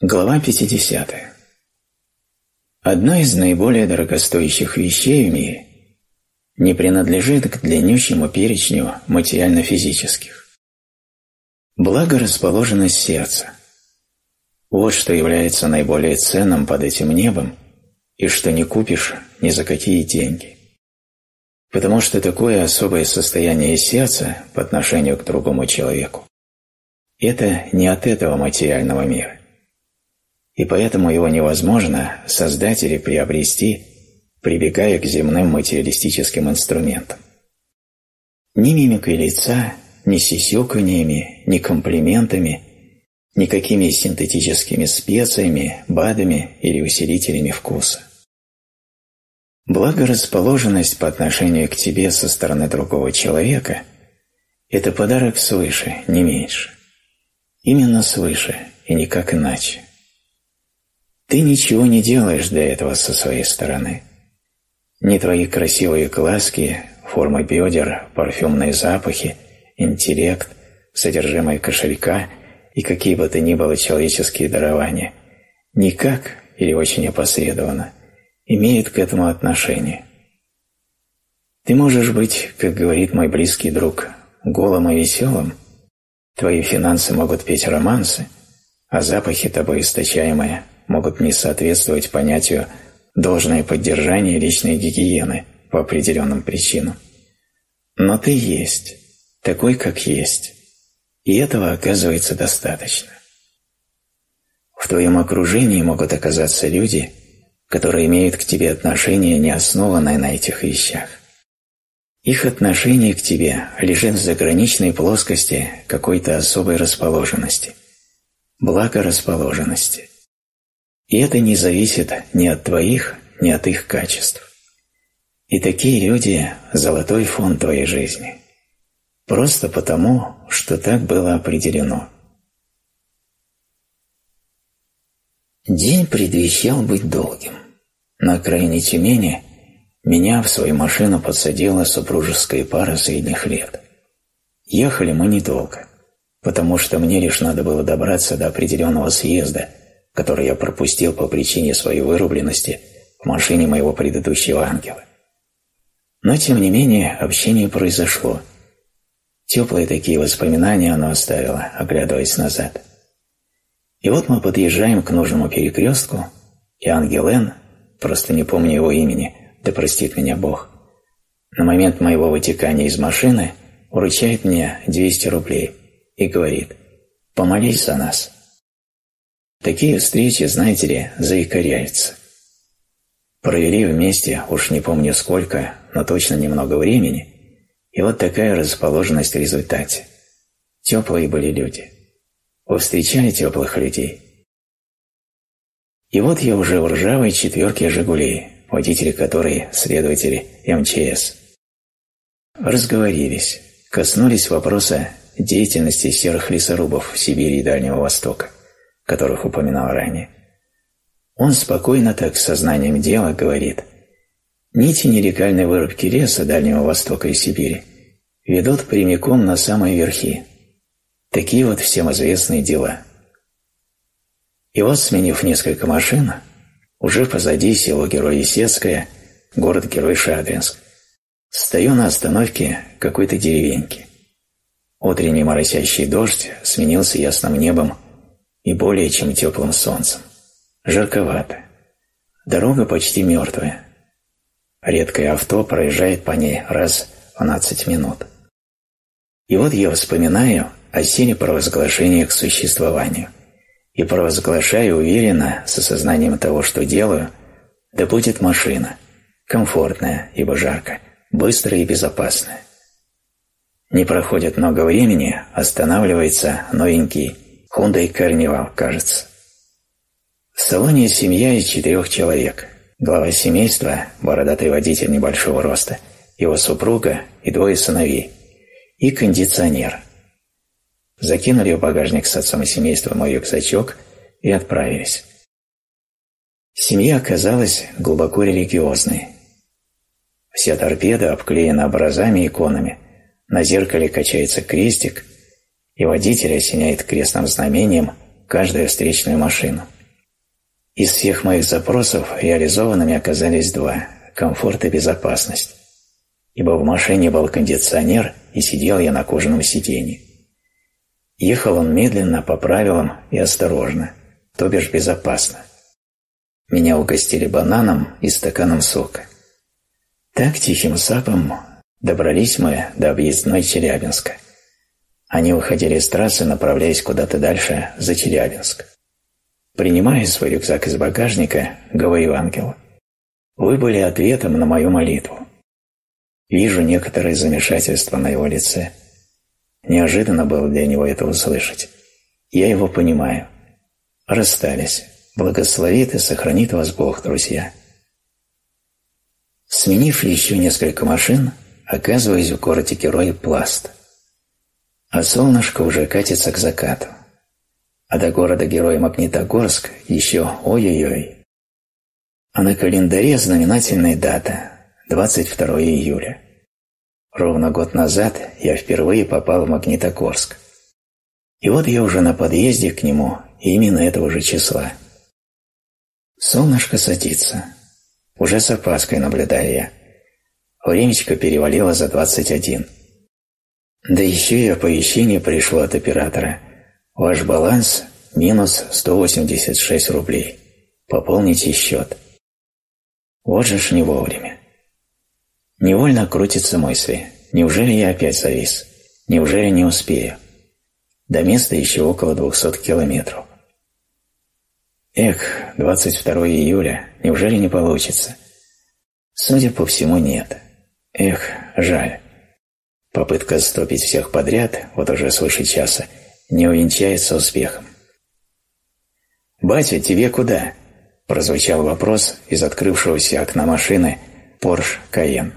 Глава 50. Одна из наиболее дорогостоящих вещей в мире не принадлежит к длиннющему перечню материально-физических. Благорасположенность сердца. Вот что является наиболее ценным под этим небом и что не купишь ни за какие деньги. Потому что такое особое состояние сердца по отношению к другому человеку – это не от этого материального мира и поэтому его невозможно создать или приобрести, прибегая к земным материалистическим инструментам. Ни мимикой лица, ни сисюканьями, ни комплиментами, никакими синтетическими специями, БАДами или усилителями вкуса. Благорасположенность по отношению к тебе со стороны другого человека – это подарок свыше, не меньше. Именно свыше и никак иначе. Ты ничего не делаешь для этого со своей стороны. Ни твои красивые глазки, форма бедер, парфюмные запахи, интеллект, содержимое кошелька и какие бы то ни было человеческие дарования никак или очень опосредованно имеют к этому отношение. Ты можешь быть, как говорит мой близкий друг, голым и веселым, твои финансы могут петь романсы, а запахи тобой источаемые могут не соответствовать понятию «должное поддержание личной гигиены» по определенным причинам. Но ты есть, такой, как есть, и этого оказывается достаточно. В твоем окружении могут оказаться люди, которые имеют к тебе отношение, не основанное на этих вещах. Их отношение к тебе лежит в заграничной плоскости какой-то особой расположенности, благорасположенности. И это не зависит ни от твоих, ни от их качеств. И такие люди – золотой фон твоей жизни. Просто потому, что так было определено. День предвещал быть долгим. На окраине Тюмени меня в свою машину подсадила супружеская пара средних лет. Ехали мы недолго, потому что мне лишь надо было добраться до определенного съезда – который я пропустил по причине своей вырубленности в машине моего предыдущего ангела. Но, тем не менее, общение произошло. Теплые такие воспоминания оно оставило, оглядываясь назад. И вот мы подъезжаем к нужному перекрестку, и ангел Н, просто не помню его имени, да простит меня Бог, на момент моего вытекания из машины вручает мне 200 рублей и говорит «Помолись за нас». Такие встречи, знаете ли, заикаряются. Провели вместе, уж не помню сколько, но точно немного времени, и вот такая расположенность в результате. Теплые были люди. Вы встречали теплых людей? И вот я уже в ржавой четверке «Жигулей», водители которой – следователи МЧС. Разговорились, коснулись вопроса деятельности серых лесорубов в Сибири и Дальнего Востока которых упоминал ранее. Он спокойно так с сознанием дела говорит, нити нелегальной вырубки леса Дальнего Востока и Сибири ведут прямиком на самые верхи. Такие вот всем известные дела. И вот, сменив несколько машин, уже позади село Герой Исетское, город-герой Шадринск, стою на остановке какой-то деревеньки. Утренний моросящий дождь сменился ясным небом и более чем теплым солнцем. Жарковато. Дорога почти мертвая. Редкое авто проезжает по ней раз в 12 минут. И вот я вспоминаю о силе провозглашения к существованию и провозглашаю уверенно, с осознанием того, что делаю, да будет машина, комфортная, ибо жарко, быстрая и безопасная. Не проходит много времени, останавливается новенький Hyundai Carnival, кажется. В салоне семья из четырех человек. Глава семейства, бородатый водитель небольшого роста, его супруга и двое сыновей. И кондиционер. Закинули в багажник с отцом и семейством мой рюкзачок и отправились. Семья оказалась глубоко религиозной. Вся торпеда обклеена образами и иконами. На зеркале качается крестик – и водитель осеняет крестным знамением каждую встречную машину. Из всех моих запросов реализованными оказались два – комфорт и безопасность. Ибо в машине был кондиционер, и сидел я на кожаном сиденье. Ехал он медленно, по правилам и осторожно, то бишь безопасно. Меня угостили бананом и стаканом сока. Так тихим сапом добрались мы до объездной Челябинска. Они уходили с трассы, направляясь куда-то дальше за Челябинск. Принимая свой рюкзак из багажника, говорю ангелу, «Вы были ответом на мою молитву. Вижу некоторое замешательство на его лице. Неожиданно было для него это услышать. Я его понимаю. Расстались. Благословит и сохранит вас Бог, друзья. Сменив еще несколько машин, оказываюсь в городе Герой Пласт. А солнышко уже катится к закату. А до города Героя Магнитогорск еще ой-ой-ой. А на календаре знаменательная дата – 22 июля. Ровно год назад я впервые попал в Магнитогорск. И вот я уже на подъезде к нему именно этого же числа. Солнышко садится. Уже с опаской наблюдаю я. Времечко перевалило за 21. Да еще и оповещение пришло от оператора. Ваш баланс минус 186 рублей. Пополните счет. Вот же ж не вовремя. Невольно крутятся мысли. Неужели я опять завис? Неужели не успею? До места еще около 200 километров. Эх, 22 июля, неужели не получится? Судя по всему, нет. Эх, жаль. Попытка стопить всех подряд, вот уже свыше часа, не увенчается успехом. «Батя, тебе куда?» – прозвучал вопрос из открывшегося окна машины Porsche Cayenne.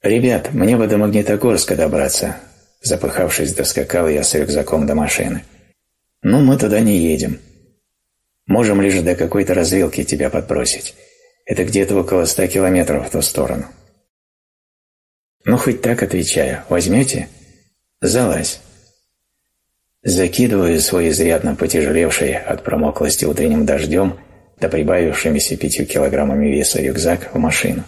«Ребят, мне бы до Магнитогорска добраться», – запыхавшись, доскакал я с рюкзаком до машины. «Ну, мы туда не едем. Можем лишь до какой-то развилки тебя подбросить. Это где-то около ста километров в ту сторону». «Ну, хоть так отвечаю. Возьмете?» «Залазь». Закидываю свой изрядно потяжелевший от промоклости утренним дождем да прибавившимися пятью килограммами веса рюкзак в машину.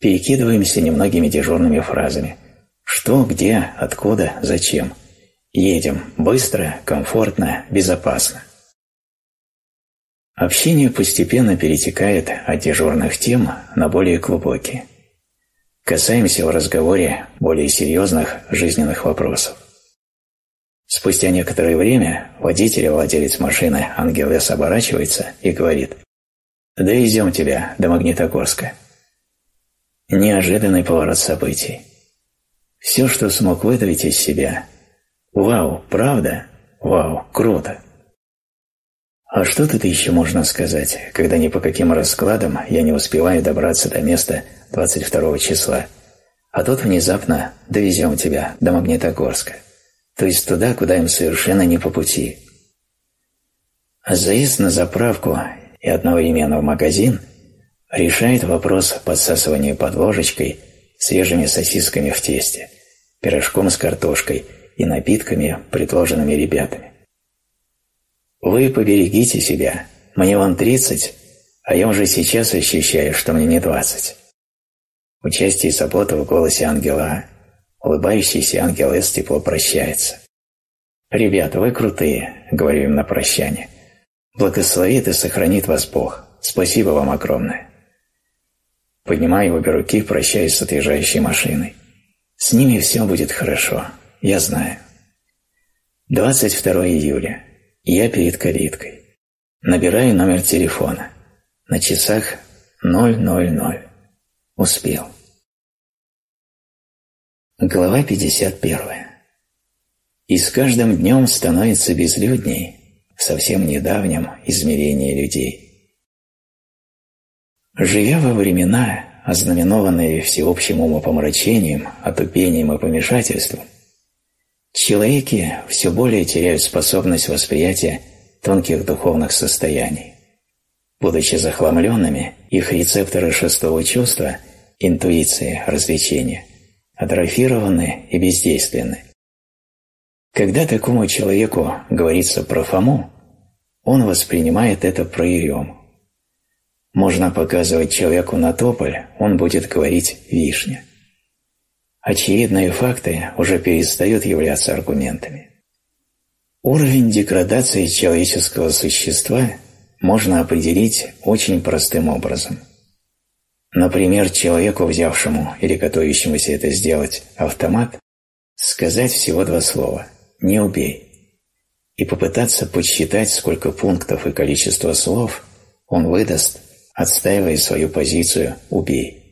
Перекидываемся немногими дежурными фразами. Что, где, откуда, зачем. Едем быстро, комфортно, безопасно. Общение постепенно перетекает от дежурных тем на более глубокие. Касаемся в разговоре более серьезных жизненных вопросов. Спустя некоторое время водитель и владелец машины Ангел С оборачивается и говорит «Довезем тебя до Магнитогорска». Неожиданный поворот событий. Все, что смог выдавить из себя. Вау, правда? Вау, круто. А что тут еще можно сказать, когда ни по каким раскладам я не успеваю добраться до места 22 числа, а тут внезапно довезем тебя до Магнитогорска то есть туда, куда им совершенно не по пути. А заезд на заправку и одновременно в магазин решает вопрос подсасывания под ложечкой свежими сосисками в тесте, пирожком с картошкой и напитками, предложенными ребятами. Вы поберегите себя, мне вон тридцать, а я уже сейчас ощущаю, что мне не двадцать. Участие и забота в голосе ангела Улыбающийся ангел С тепло прощается. «Ребята, вы крутые», — говорю им на прощание. «Благословит и сохранит вас Бог. Спасибо вам огромное». Поднимаю обе руки, прощаюсь с отъезжающей машиной. С ними все будет хорошо, я знаю. 22 июля. Я перед калиткой. Набираю номер телефона. На часах 000. Успел. Глава 51. И с каждым днем становится безлюдней в совсем недавнем измерении людей. Живя во времена, ознаменованные всеобщим умопомрачением, отупением и помешательством, человеки все более теряют способность восприятия тонких духовных состояний. Будучи захламленными, их рецепторы шестого чувства, интуиции, развлечения – атрофированы и бездейственны. Когда такому человеку говорится про Фому, он воспринимает это про Ерему. Можно показывать человеку на тополь, он будет говорить «вишня». Очевидные факты уже перестают являться аргументами. Уровень деградации человеческого существа можно определить очень простым образом. Например, человеку, взявшему или готовящемуся это сделать автомат, сказать всего два слова «не убей» и попытаться подсчитать, сколько пунктов и количество слов он выдаст, отстаивая свою позицию «убей».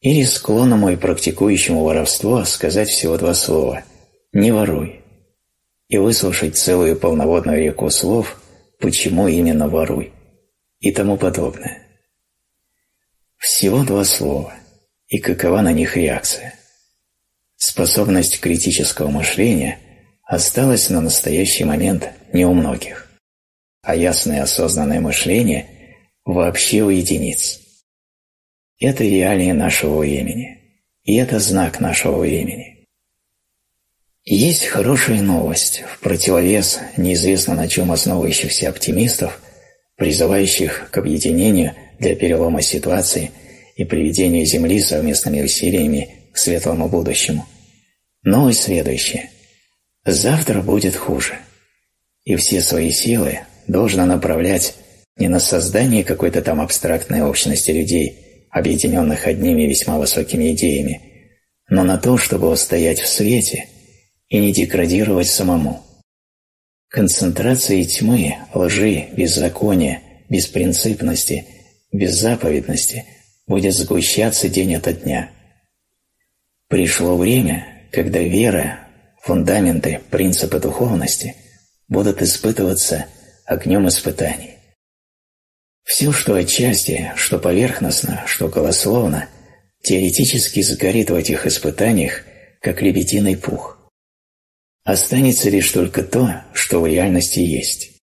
Или склонному и практикующему воровство сказать всего два слова «не воруй» и выслушать целую полноводную реку слов «почему именно воруй» и тому подобное. Всего два слова, и какова на них реакция. Способность критического мышления осталась на настоящий момент не у многих, а ясное осознанное мышление вообще у единиц. Это реалии нашего времени, и это знак нашего времени. Есть хорошая новость в противовес неизвестно на чем основывающихся оптимистов, призывающих к объединению для перелома ситуации и приведения Земли совместными усилиями к светлому будущему. Новость следующая. Завтра будет хуже. И все свои силы должно направлять не на создание какой-то там абстрактной общности людей, объединенных одними весьма высокими идеями, но на то, чтобы устоять в свете – и не деградировать самому. Концентрация тьмы, лжи, беззакония, беспринципности, беззаповедности будет сгущаться день ото дня. Пришло время, когда вера, фундаменты, принципы духовности будут испытываться огнем испытаний. Все, что отчасти, что поверхностно, что голословно, теоретически сгорит в этих испытаниях, как лебединый пух. Останется лишь только то, что в реальности есть.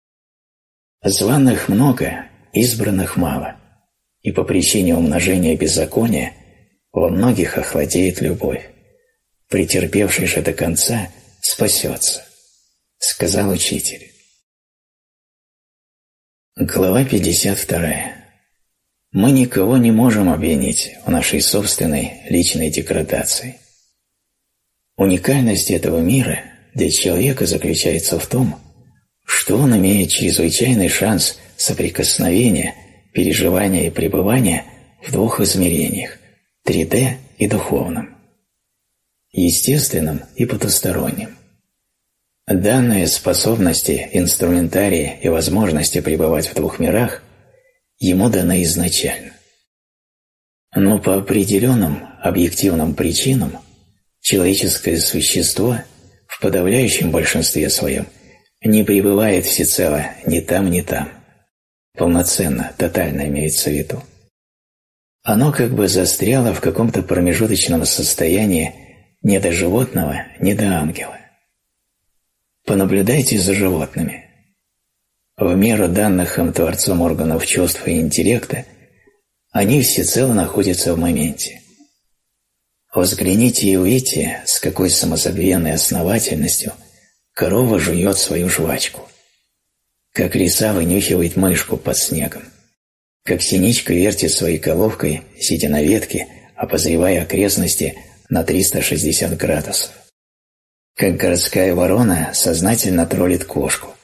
Званых много, избранных мало, и по причине умножения беззакония во многих охладеет любовь. Претерпевший же до конца спасется, сказал учитель. Глава 52. Мы никого не можем обвинить в нашей собственной личной деградации. Уникальность этого мира – для человека заключается в том, что он имеет чрезвычайный шанс соприкосновения, переживания и пребывания в двух измерениях – 3D и духовном, естественном и потустороннем. Данные способности, инструментарии и возможности пребывать в двух мирах ему даны изначально. Но по определенным объективным причинам человеческое существо – в подавляющем большинстве своем не пребывает всецело ни там, ни там. Полноценно, тотально имеется в виду. Оно как бы застряло в каком-то промежуточном состоянии не до животного, не до ангела. Понаблюдайте за животными. В меру данных им Творцом органов чувств и интеллекта они всецело находятся в моменте – Взгляните и увидите, с какой самозабвенной основательностью корова жует свою жвачку. Как лиса вынюхивает мышку под снегом. Как синичка вертит своей головкой, сидя на ветке, обозревая окрестности на 360 градусов. Как городская ворона сознательно троллит кошку.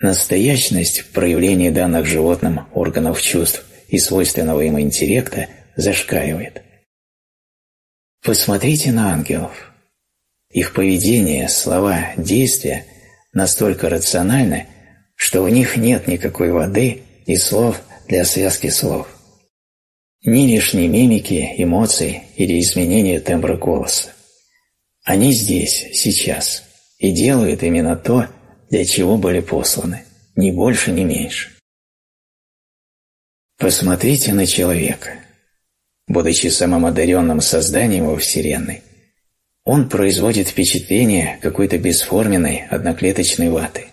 Настоящность проявления данных животным органов чувств и свойственного им интеллекта зашкаливает. Посмотрите на ангелов. Их поведение, слова, действия настолько рациональны, что в них нет никакой воды и слов для связки слов. Ни лишней мимики, эмоций или изменения тембра голоса. Они здесь, сейчас, и делают именно то, для чего были посланы, ни больше, ни меньше. Посмотрите на человека будучи самым одаренным созданием во Вселенной, он производит впечатление какой-то бесформенной одноклеточной ваты.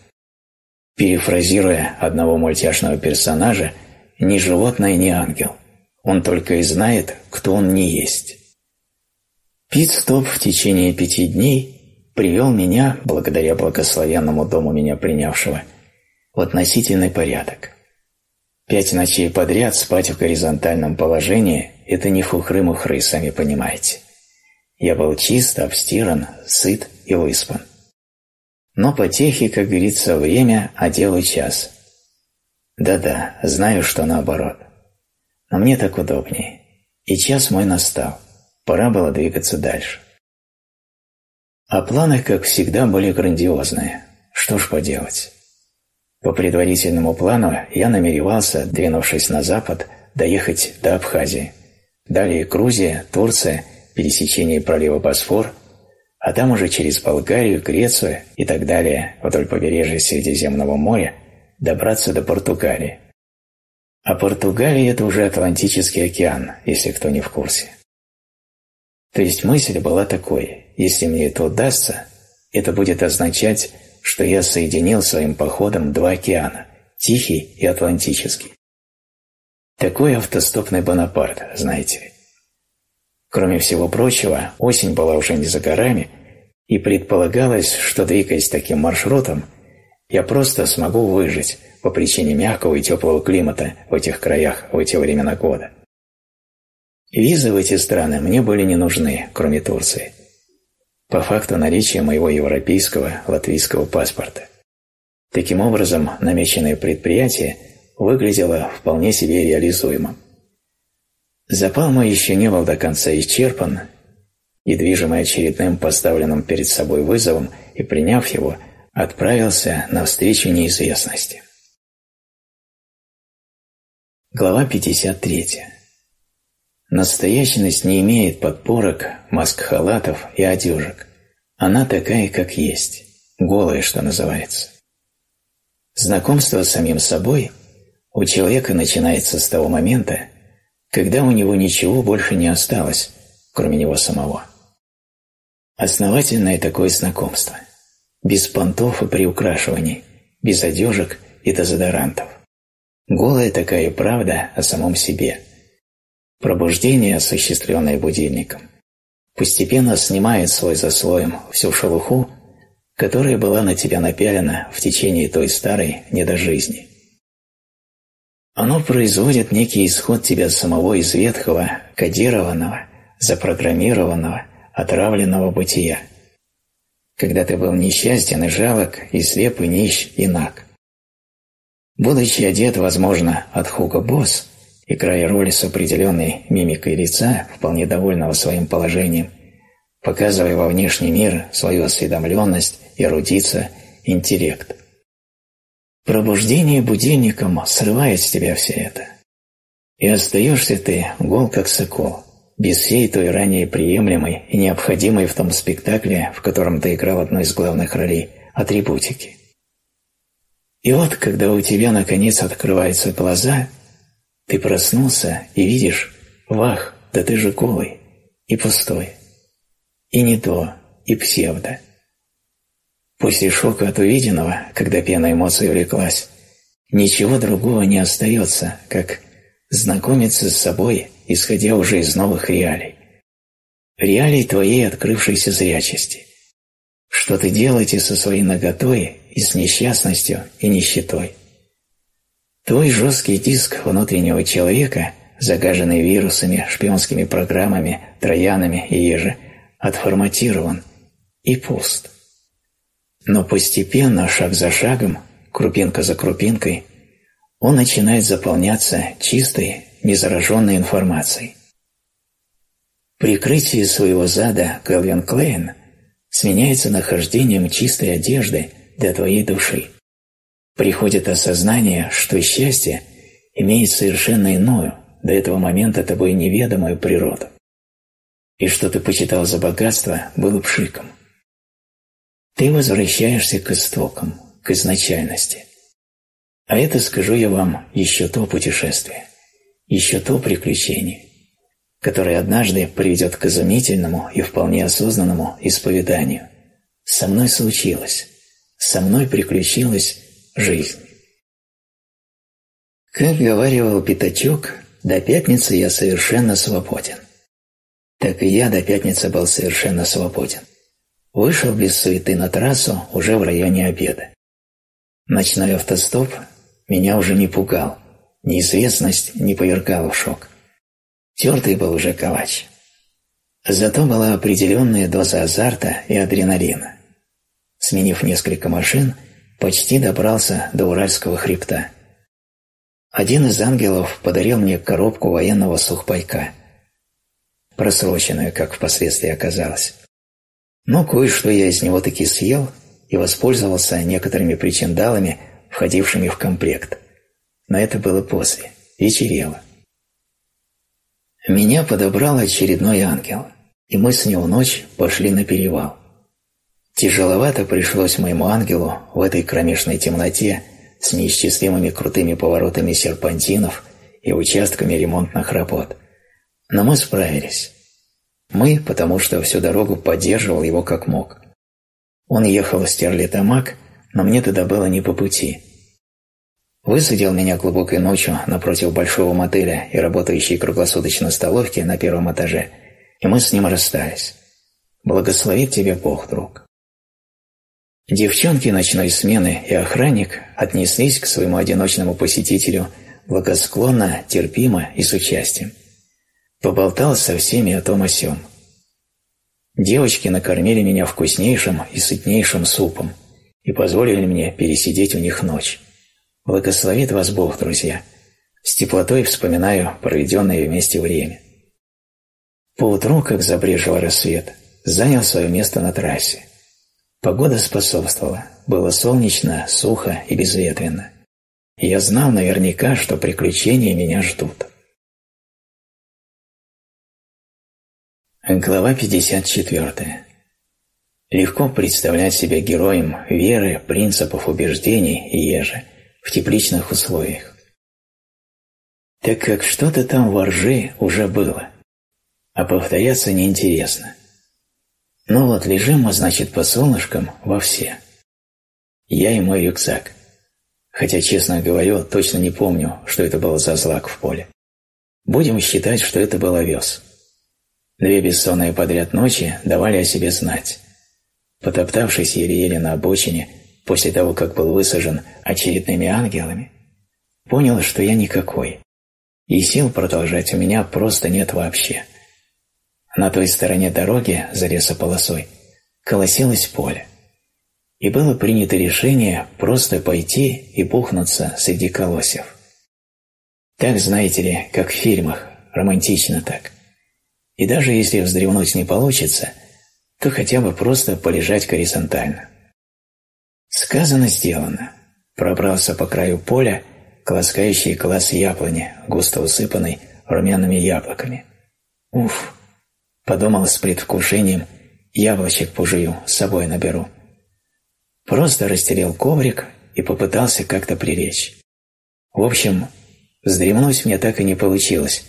Перефразируя одного мультяшного персонажа, ни животное, ни ангел. Он только и знает, кто он не есть. Пит-стоп в течение пяти дней, привел меня, благодаря благословенному дому меня принявшего, в относительный порядок. Пять ночей подряд спать в горизонтальном положении – это не фухры-мухры, сами понимаете. Я был чист, обстиран, сыт и выспан. Но потехи, как говорится, время, а делу час. Да-да, знаю, что наоборот. Но мне так удобнее. И час мой настал. Пора было двигаться дальше. А планы, как всегда, были грандиозные. Что ж поделать. По предварительному плану я намеревался, двинувшись на запад, доехать до Абхазии. Далее Грузия, Турция, пересечение пролива Босфор, а там уже через Болгарию, Грецию и так далее вдоль побережья Средиземного моря добраться до Португалии. А Португалия – это уже Атлантический океан, если кто не в курсе. То есть мысль была такой, если мне это удастся, это будет означать, что я соединил своим походом два океана – Тихий и Атлантический. Такой автостопный Бонапарт, знаете ли. Кроме всего прочего, осень была уже не за горами, и предполагалось, что, двигаясь таким маршрутом, я просто смогу выжить по причине мягкого и теплого климата в этих краях в эти времена года. Визы в эти страны мне были не нужны, кроме Турции. По факту наличия моего европейского латвийского паспорта. Таким образом, намеченное предприятие выглядело вполне себе реализуемым. Запал мой еще не был до конца исчерпан, и, движимый очередным поставленным перед собой вызовом и приняв его, отправился навстречу неизвестности. Глава 53. Настоящность не имеет подпорок, маск-халатов и одежек. Она такая, как есть, голая, что называется. Знакомство с самим собой у человека начинается с того момента, когда у него ничего больше не осталось, кроме него самого. Основательное такое знакомство, без понтов и приукрашиваний, без одежек и дезодорантов. Голая такая правда о самом себе – Пробуждение, осуществленное будильником, постепенно снимает слой за слоем всю шелуху, которая была на тебя напялена в течение той старой недожизни. Оно производит некий исход тебя самого из ветхого, кодированного, запрограммированного, отравленного бытия, когда ты был несчастен и жалок, и слеп, и нищ, и наг. Будучи одет, возможно, от Хуга Босс, играя роль с определенной мимикой лица, вполне довольного своим положением, показывая во внешний мир свою осведомленность, эрудицию, интеллект. Пробуждение будильником срывает с тебя все это. И остаешься ты гол как сокол, без всей той ранее приемлемой и необходимой в том спектакле, в котором ты играл одну из главных ролей, атрибутики. И вот, когда у тебя наконец открываются глаза – ты проснулся и видишь, вах, да ты же голый и пустой. И не то, и псевдо. После шока от увиденного, когда пена эмоций увлеклась, ничего другого не остается, как знакомиться с собой, исходя уже из новых реалий. Реалий твоей открывшейся зрячести. Что ты делаете со своей наготой и с несчастностью и нищетой. Твой жесткий диск внутреннего человека, загаженный вирусами, шпионскими программами, троянами и еже, отформатирован и пуст. Но постепенно, шаг за шагом, крупинка за крупинкой, он начинает заполняться чистой, незараженной информацией. Прикрытие своего зада Кэлвин Клейн сменяется нахождением чистой одежды для твоей души приходит осознание, что счастье имеет совершенно иную, до этого момента тобой неведомую природу. И что ты почитал за богатство, было пшиком. Ты возвращаешься к истокам, к изначальности. А это, скажу я вам, еще то путешествие, еще то приключение, которое однажды приведет к изумительному и вполне осознанному исповеданию. Со мной случилось, со мной приключилось жизнь. Как говаривал Пятачок, до пятницы я совершенно свободен. Так и я до пятницы был совершенно свободен. Вышел без суеты на трассу уже в районе обеда. Ночной автостоп меня уже не пугал, неизвестность не повергала в шок. Тертый был уже калач. Зато была определенная доза азарта и адреналина. Сменив несколько машин, почти добрался до Уральского хребта. Один из ангелов подарил мне коробку военного сухпайка. Просроченную, как впоследствии оказалось. Но кое-что я из него таки съел и воспользовался некоторыми причиндалами, входившими в комплект. Но это было после, вечерело. Меня подобрал очередной ангел, и мы с него ночь пошли на перевал. Тяжеловато пришлось моему ангелу в этой кромешной темноте с неисчислимыми крутыми поворотами серпантинов и участками ремонтных работ. Но мы справились. Мы, потому что всю дорогу поддерживал его как мог. Он ехал в Стерлитамак, но мне тогда было не по пути. Высадил меня глубокой ночью напротив большого мотеля и работающей круглосуточно столовки на первом этаже, и мы с ним расстались. Благословит тебе Бог, друг. Девчонки ночной смены и охранник отнеслись к своему одиночному посетителю благосклонно, терпимо и с участием. Поболтал со всеми о том о сём. Девочки накормили меня вкуснейшим и сытнейшим супом и позволили мне пересидеть у них ночь. Благословит вас Бог, друзья. С теплотой вспоминаю проведенное вместе время. Поутру, как забрежил рассвет, занял свое место на трассе. Погода способствовала, было солнечно, сухо и безветренно. я знал наверняка, что приключения меня ждут. Глава 54. Легко представлять себя героем веры, принципов, убеждений и еже – в тепличных условиях. Так как что-то там во ржи уже было, а повторяться неинтересно. Ну вот, лежим мы, значит, по солнышкам во все. Я и мой рюкзак. Хотя, честно говорю, точно не помню, что это был за злак в поле. Будем считать, что это был овес. Две бессонные подряд ночи давали о себе знать. Потоптавшись еле-еле на обочине, после того, как был высажен очередными ангелами, понял, что я никакой, и сил продолжать у меня просто нет вообще. На той стороне дороги, за лесополосой, колосилось поле, и было принято решение просто пойти и бухнуться среди колосьев. Так, знаете ли, как в фильмах, романтично так. И даже если вздремнуть не получится, то хотя бы просто полежать горизонтально. Сказано, сделано. Пробрался по краю поля к ласкающей класс яблони, густо усыпанной румяными яблоками. Уф! Подумал с предвкушением, яблочек пожую, с собой наберу. Просто растерял коврик и попытался как-то прилечь. В общем, вздремнуть мне так и не получилось,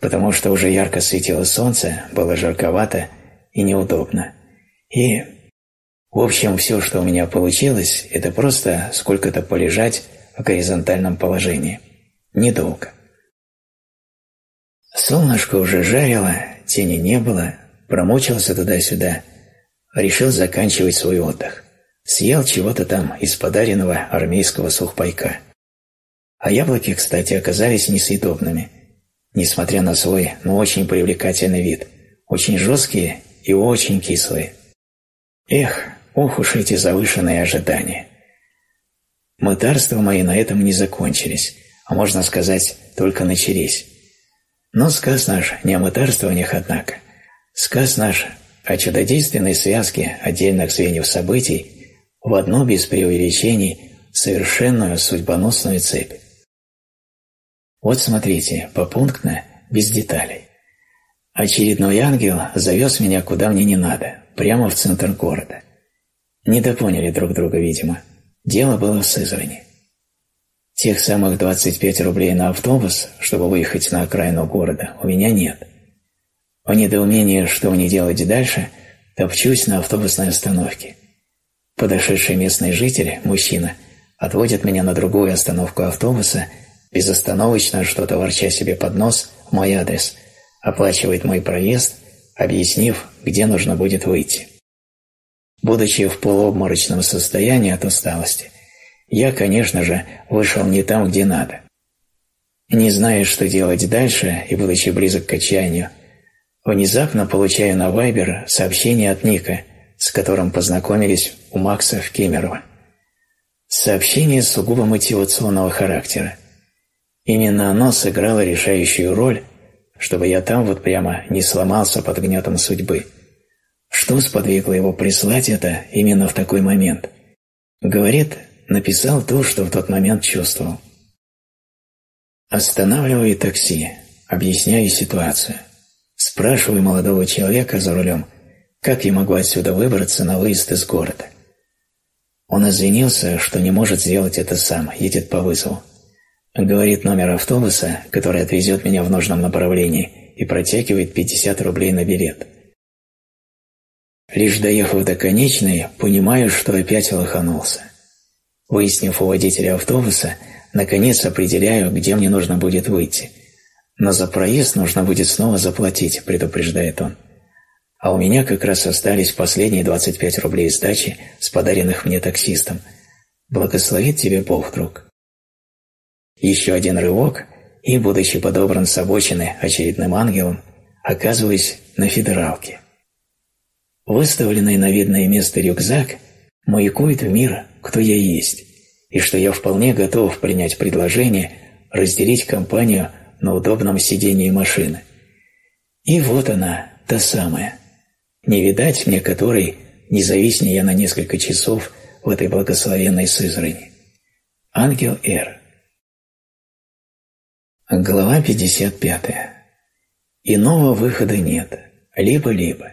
потому что уже ярко светило солнце, было жарковато и неудобно. И в общем, все, что у меня получилось, это просто сколько-то полежать в горизонтальном положении. Недолго. Солнышко уже жарило, тени не было, промучился туда-сюда, решил заканчивать свой отдых. Съел чего-то там из подаренного армейского сухпайка. А яблоки, кстати, оказались несъедобными, несмотря на свой, но очень привлекательный вид, очень жесткие и очень кислые. Эх, Ох уж эти завышенные ожидания. Мытарства мои на этом не закончились, а можно сказать, только начались. Но сказ наш не о мытарствованиях, однако. Сказ наш о чудодейственной связке отдельных звеньев событий в одну без преувеличений совершенную судьбоносную цепь. Вот смотрите, попунктно, без деталей. Очередной ангел завез меня куда мне не надо, прямо в центр города. Недопоняли друг друга, видимо. Дело было в Сызрани. Тех самых 25 рублей на автобус, чтобы выехать на окраину города, у меня нет. В недоумении, что мне делать дальше, топчусь на автобусной остановке. Подошедший местный житель, мужчина, отводит меня на другую остановку автобуса, безостановочно что-то ворча себе под нос в мой адрес, оплачивает мой проезд, объяснив, где нужно будет выйти. Будучи в полуобморочном состоянии от усталости, я, конечно же, вышел не там, где надо. Не зная, что делать дальше, и будучи близок к отчаянию, внезапно получаю на Вайбер сообщение от Ника, с которым познакомились у Макса в Кемерово. Сообщение сугубо мотивационного характера. Именно оно сыграло решающую роль, чтобы я там вот прямо не сломался под гнетом судьбы. Что сподвигло его прислать это именно в такой момент? Говорит, написал то, что в тот момент чувствовал. Останавливаю такси, объясняю ситуацию. Спрашиваю молодого человека за рулем, как я могу отсюда выбраться на выезд из города. Он извинился, что не может сделать это сам, едет по вызову. Говорит номер автобуса, который отвезет меня в нужном направлении, и протягивает 50 рублей на билет. Лишь доехав до конечной, понимаю, что опять лоханулся. Выяснив у водителя автобуса, наконец определяю, где мне нужно будет выйти. Но за проезд нужно будет снова заплатить, предупреждает он. А у меня как раз остались последние 25 рублей сдачи с подаренных мне таксистом. Благословит тебе Бог, друг. Еще один рывок, и, будучи подобран с обочины очередным ангелом, оказываюсь на федералке. Выставленный на видное место рюкзак маякует в мир, кто я есть, и что я вполне готов принять предложение разделить компанию на удобном сидении машины. И вот она, та самая. Не видать мне которой, не зависни я на несколько часов в этой благословенной Сызрани. Ангел Р. Глава 55. Иного выхода нет. Либо-либо.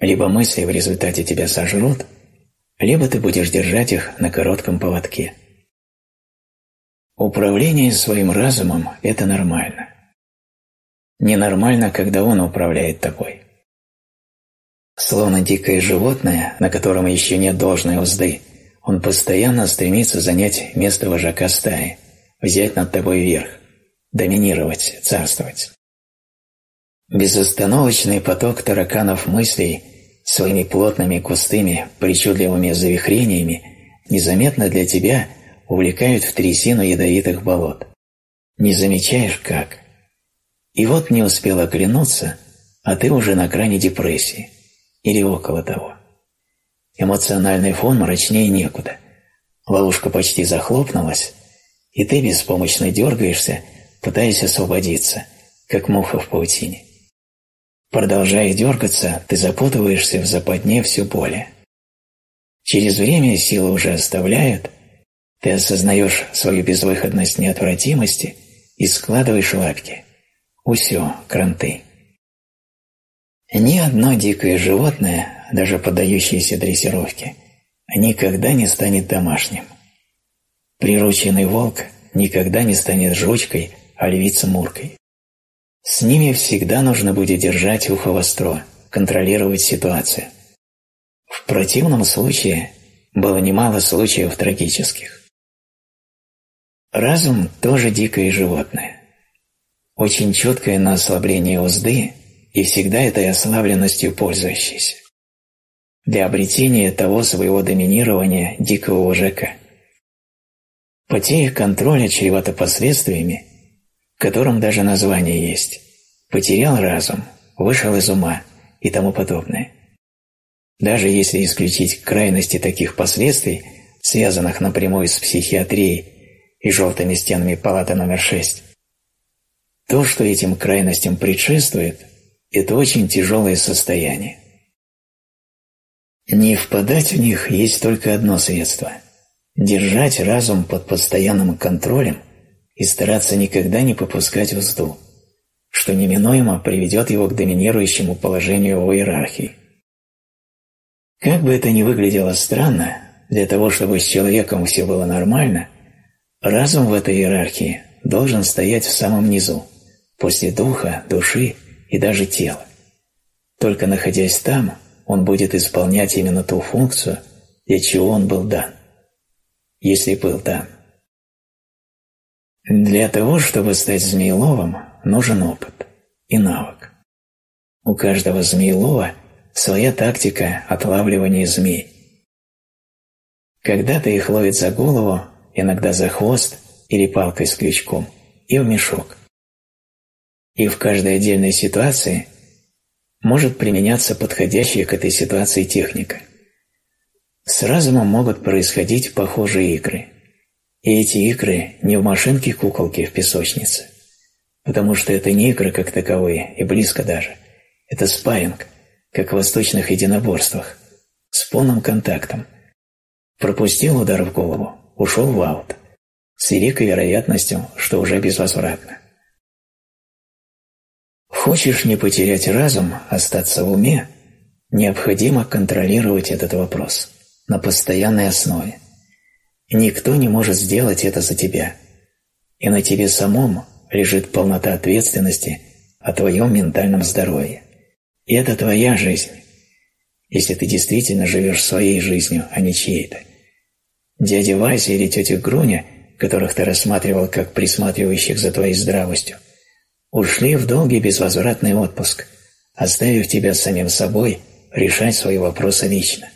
Либо мысли в результате тебя сожрут, либо ты будешь держать их на коротком поводке. Управление своим разумом – это нормально. Ненормально, когда он управляет тобой. Словно дикое животное, на котором еще нет должной узды, он постоянно стремится занять место вожака стаи, взять над тобой верх, доминировать, царствовать. Безостановочный поток тараканов мыслей своими плотными кустыми, причудливыми завихрениями незаметно для тебя увлекают в трясину ядовитых болот. Не замечаешь как. И вот не успел оглянуться, а ты уже на грани депрессии. Или около того. Эмоциональный фон мрачнее некуда. Ловушка почти захлопнулась, и ты беспомощно дергаешься, пытаясь освободиться, как муха в паутине. Продолжая дергаться, ты запутываешься в западне все более. Через время силы уже оставляют, ты осознаешь свою безвыходность неотвратимости и складываешь лапки. Усё, кранты. Ни одно дикое животное, даже поддающееся дрессировке, никогда не станет домашним. Прирученный волк никогда не станет жучкой, а львица муркой. С ними всегда нужно будет держать ухо востро, контролировать ситуацию. В противном случае было немало случаев трагических. Разум тоже дикое животное. Очень четкое на ослабление узды и всегда этой ослабленностью пользующийся. Для обретения того своего доминирования дикого вожака. Потеря контроля чревата последствиями, которым даже название есть, потерял разум, вышел из ума и тому подобное. Даже если исключить крайности таких последствий, связанных напрямую с психиатрией и желтыми стенами палаты номер 6, то, что этим крайностям предшествует, это очень тяжелое состояние. Не впадать в них есть только одно средство – держать разум под постоянным контролем – и стараться никогда не попускать узду, что неминуемо приведет его к доминирующему положению в иерархии. Как бы это ни выглядело странно, для того, чтобы с человеком все было нормально, разум в этой иерархии должен стоять в самом низу, после духа, души и даже тела. Только находясь там, он будет исполнять именно ту функцию, для чего он был дан. Если был дан. Для того, чтобы стать змееловым, нужен опыт и навык. У каждого змеелова своя тактика отлавливания змей. Когда-то их ловит за голову, иногда за хвост или палкой с крючком, и в мешок. И в каждой отдельной ситуации может применяться подходящая к этой ситуации техника. С разумом могут происходить похожие игры. И эти игры не в машинке-куколке в песочнице, потому что это не игры как таковые, и близко даже. Это спарринг, как в восточных единоборствах, с полным контактом. Пропустил удар в голову, ушел в аут, с великой вероятностью, что уже безвозвратно. Хочешь не потерять разум, остаться в уме, необходимо контролировать этот вопрос на постоянной основе. Никто не может сделать это за тебя, и на тебе самом лежит полнота ответственности о твоем ментальном здоровье. И это твоя жизнь, если ты действительно живешь своей жизнью, а не чьей-то. Дядя Вася или тетя Груня, которых ты рассматривал как присматривающих за твоей здравостью, ушли в долгий безвозвратный отпуск, оставив тебя самим собой решать свои вопросы лично.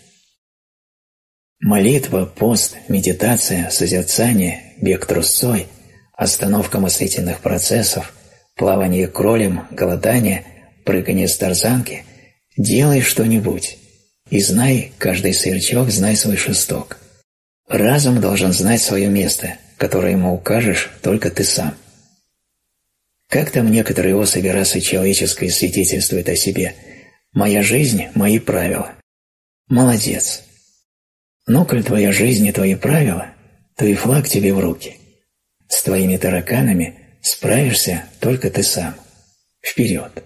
Молитва, пост, медитация, созерцание, бег трусцой, остановка мыслительных процессов, плавание кролем, голодание, прыгание с тарзанки – делай что-нибудь и знай, каждый сверчок знай свой шесток. Разум должен знать свое место, которое ему укажешь только ты сам. Как там некоторые особи расы человеческой свидетельствуют о себе «Моя жизнь – мои правила». Молодец. Но, коль твоя жизнь и твои правила, то и флаг тебе в руки. С твоими тараканами справишься только ты сам. Вперед!